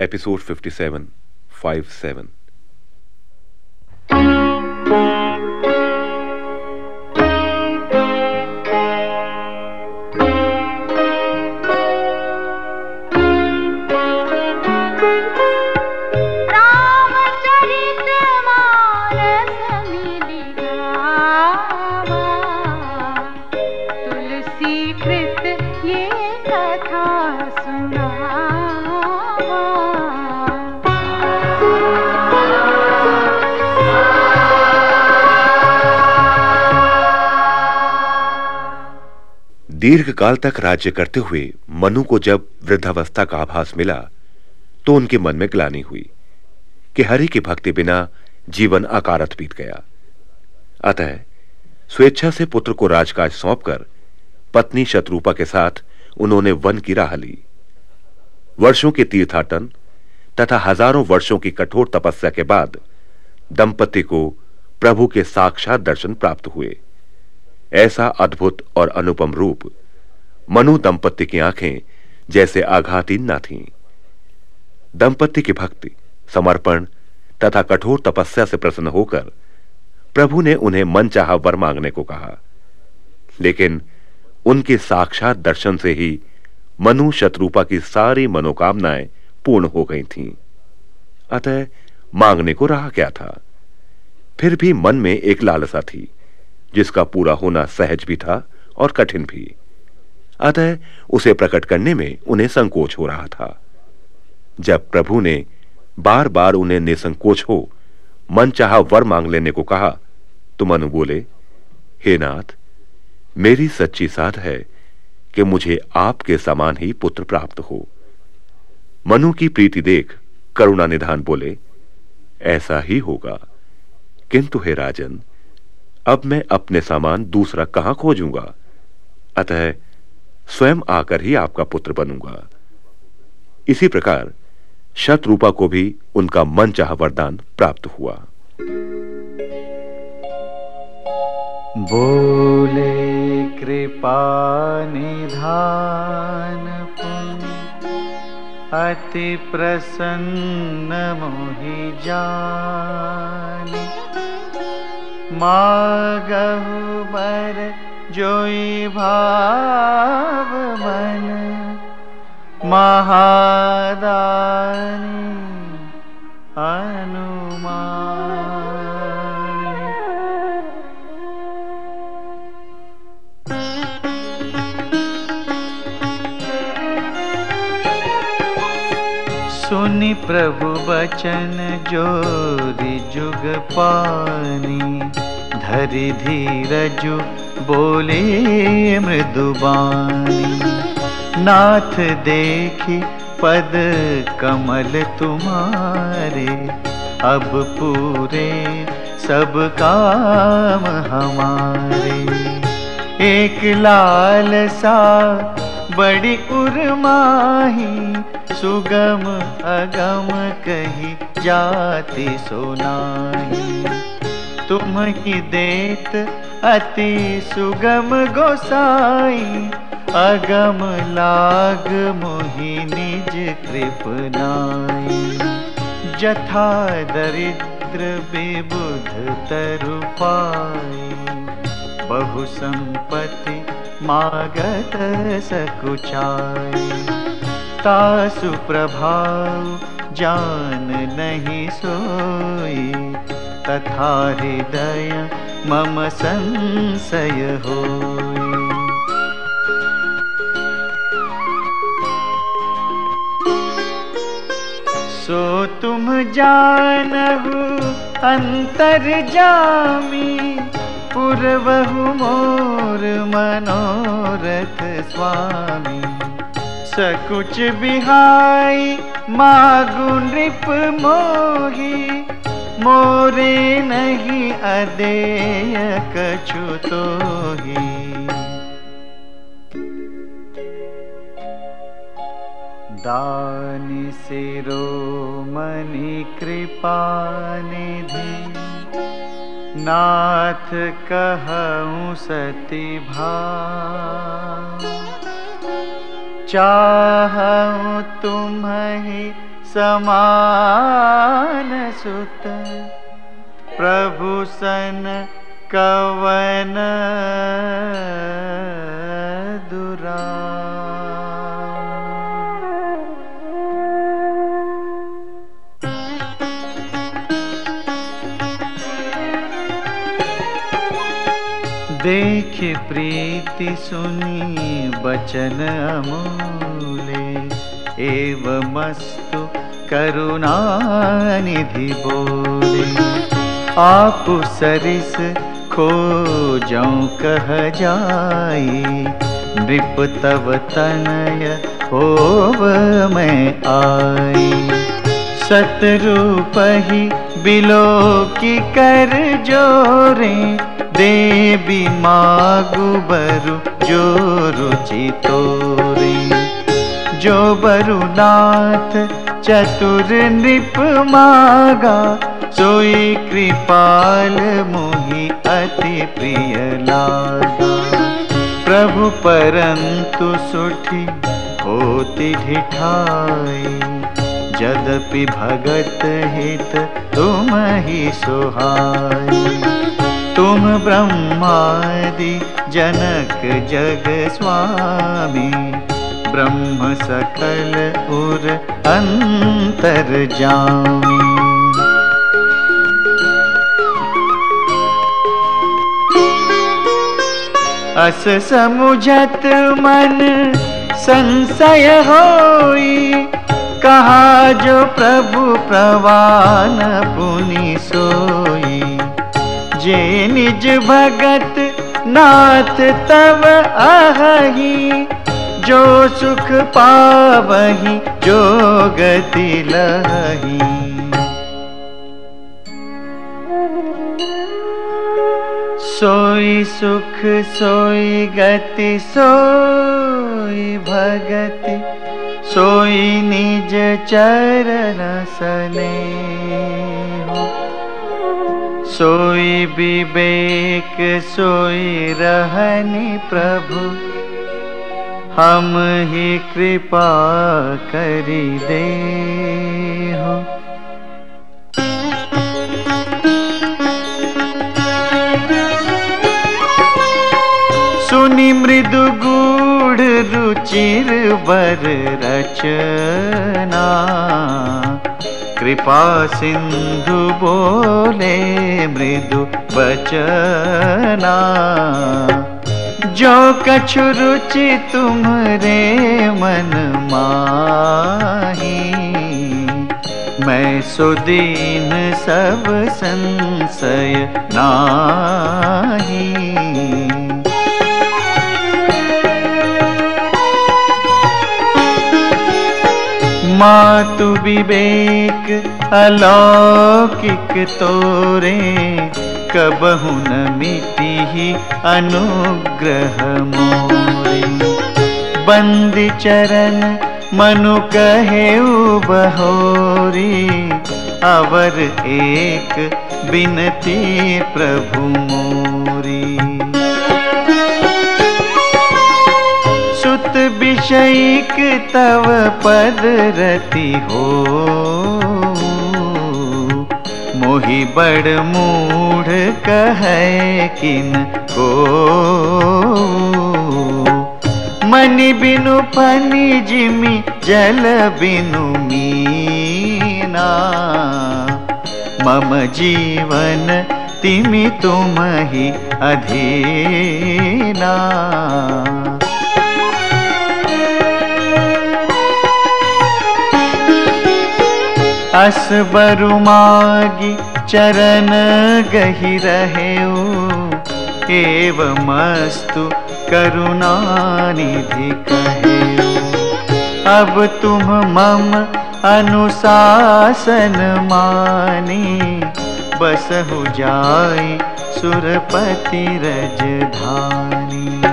episode 57 5 7 दीर्घ काल तक राज्य करते हुए मनु को जब वृद्धावस्था का आभास मिला तो उनके मन में ग्लानी हुई कि हरि की भक्ति बिना जीवन अकारत बीत गया। अतः स्वेच्छा से पुत्र को राजकाज सौंपकर पत्नी शत्रुपा के साथ उन्होंने वन की राह ली। वर्षों के तीर्थाटन तथा हज़ारों वर्षों की कठोर तपस्या के बाद दंपति को प्रभु के साक्षात दर्शन प्राप्त हुए। ऐसा अद्भुत और अनुपम रूप। मनु दंपत्ति की आँखें जैसे आघातीन न थीं। दंपत्ति की भक्ति, समर्पण तथा कठोर तपस्या से प्रसन्न होकर प्रभु ने उन्हें मन चाह वर मांगने को कहा। लेकिन उनके साक्षात दर्शन से ही मनु शत्रुपा की सारी मनोकामनाएँ पूर्ण हो गई थीं। अतः मांगने को रहा क्या था? फिर भी मन में एक लालसा थी। जिसका पूरा होना सहज भी था और कठिन भी। अतः उसे प्रकट करने में उन्हें संकोच हो रहा था। जब प्रभु ने बार बार उन्हें निसंकोच हो मन चाह वर मांग लेने को कहा तो मनु बोले, हे नाथ, मेरी सच्ची साध है कि मुझे आपके समान ही पुत्र प्राप्त हो। मनु की प्रीति देख करुणा निधान बोले, ऐसा ही होगा। किंतु हे राजन अब मैं अपने सामान दूसरा कहाँ खोजूँगा? अतः स्वयं आकर ही आपका पुत्र बनूँगा। इसी प्रकार शत्रुपा को भी उनका मन चाह वरदान प्राप्त हुआ। बोले कृपा निधान अति प्रसन्न मोहि जानी। मागहु बर जोई भाव मन। महादानी अनुमान। सुनि प्रभु बचन जोरी जुग पानी धरि धीरजु बोले मृदुबानी नाथ देखी पद कमल तुम्हारे। अब पूरे सब काम हमारे। एक लाल सा बड़ी उर्माही सुगम अगम कही जाति सोनाही। तुम ही देत अति सुगम गोसाई, अगम लाग मोहि निज कृपनाई जथा दरिद्र बेबुध तरु पाई बहु संपत्ति मागत सकुचाई। तासु प्रभाव जान नहीं सोई तथा हृदय मम संशय हो सो तुम जानहु अंतर जामी, पूर्वहु मोर मनोरथ स्वामी। सकुच बिहाई मागु नृप मोही मोरे नहीं अदेय कछु तो ही। दानि सिरो मनि कृपा निधि, नाथ कहूँ सती भा चाहूँ तुम ही समान सुत। प्रभु सन कवन दुरा। देख प्रीति सुनी बचन अमूले एव मस्तु करुणानिधि बोले, आप सरिस खो जाऊँ कह जाई, नृप तव तनय होव मैं आई। सतरूप ही बिलो की कर जोरे, देवी मागु बरु जो रुचि तोरे जो बरुनाथ चतुर नृप मागा, सोई कृपाल मोहि अति प्रिय लागा। प्रभु परंतु सुठी होती ढिठाई जदपि भगत हित तुम ही सुहाई। तुम ब्रह्मादि जनक जग स्वामी ब्रह्म सकल उर अंतर जामी। अस समुझत मन संशय होई, कहा जो प्रभु प्रवान पुनि सोई। जे निज भगत नाथ तव अहि जो सुख पावही, जो गति लही। सोई सुख, सोई गति, सोई भगति, सोई निज चरण सने सोई विवेक, सोई रहनी प्रभु हम ही कृपा करी दे हो सुनि मृदु गूढ़ रुचिर बर रचना। कृपा सिंधु बोले मृदु बचना जो कछु रुचि तुम्हारे मन माही, मैं सुदीन सब संशय नाही। मातु विवेक अलौकिक तोरे कबहु न मिटी ही अनुग्रह मोरे। बंद चरण मनु कहे बहोरी अवर एक बिनती प्रभु मोरी। सुत विषयिक तव पद रति हो। मोहि बड़ मूढ़ कह किन को? मनि बिनु पनि जिमि जल बिनु मीना। मम जीवन तिमि तुम ही अधीना अस बरु मागी चरण गही रहे एव मस्तु करुणानिधि कहे अब तुम मम अनुशासन मानी बस हो जाए सुरपति रजधानी।